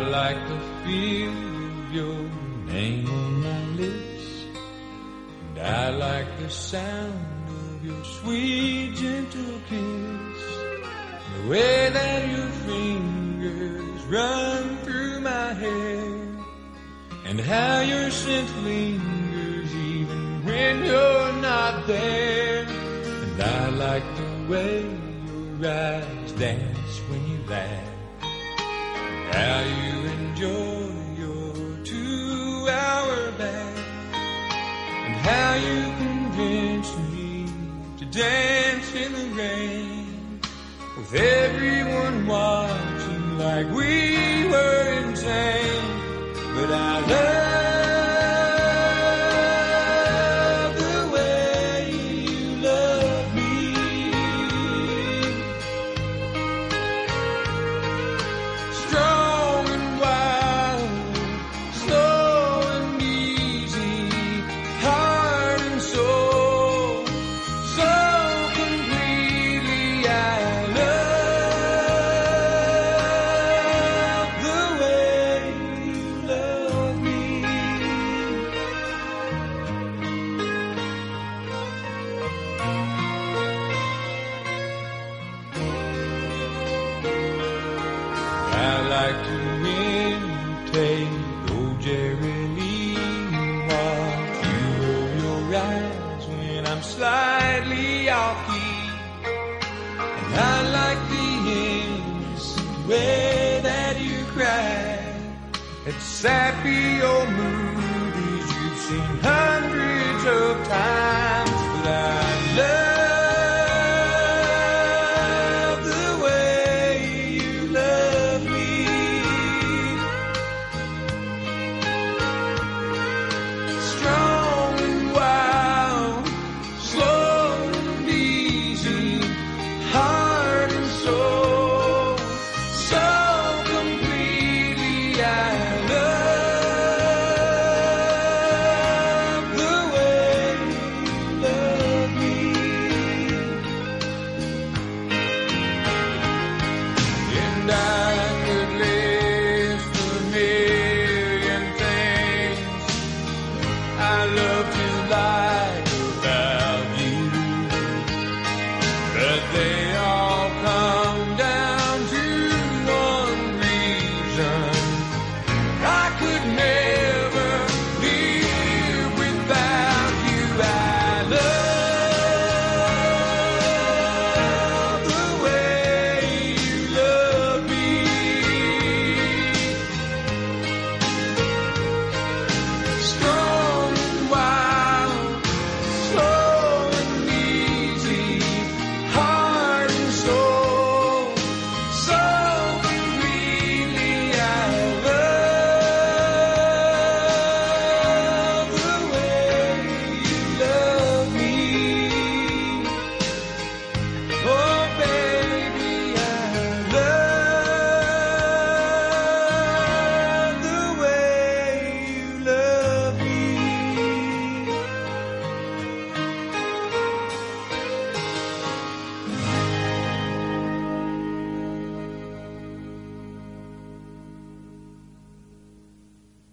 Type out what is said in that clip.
like the feel of your name on my lips. And I like the sound of your sweet, gentle kiss. The way that your fingers run through my hair. And how your scent lingers even when you're not there. And I like the way your eyes dance when you laugh. How you enjoy your two hour bath. And how you convince me to dance in the rain. With everyone watching like we were insane. But I Like to imitate old Jerry Lee Watch you roll your eyes when I'm slightly off key And I like the innocent way that you cry At sappy old movies you've seen day.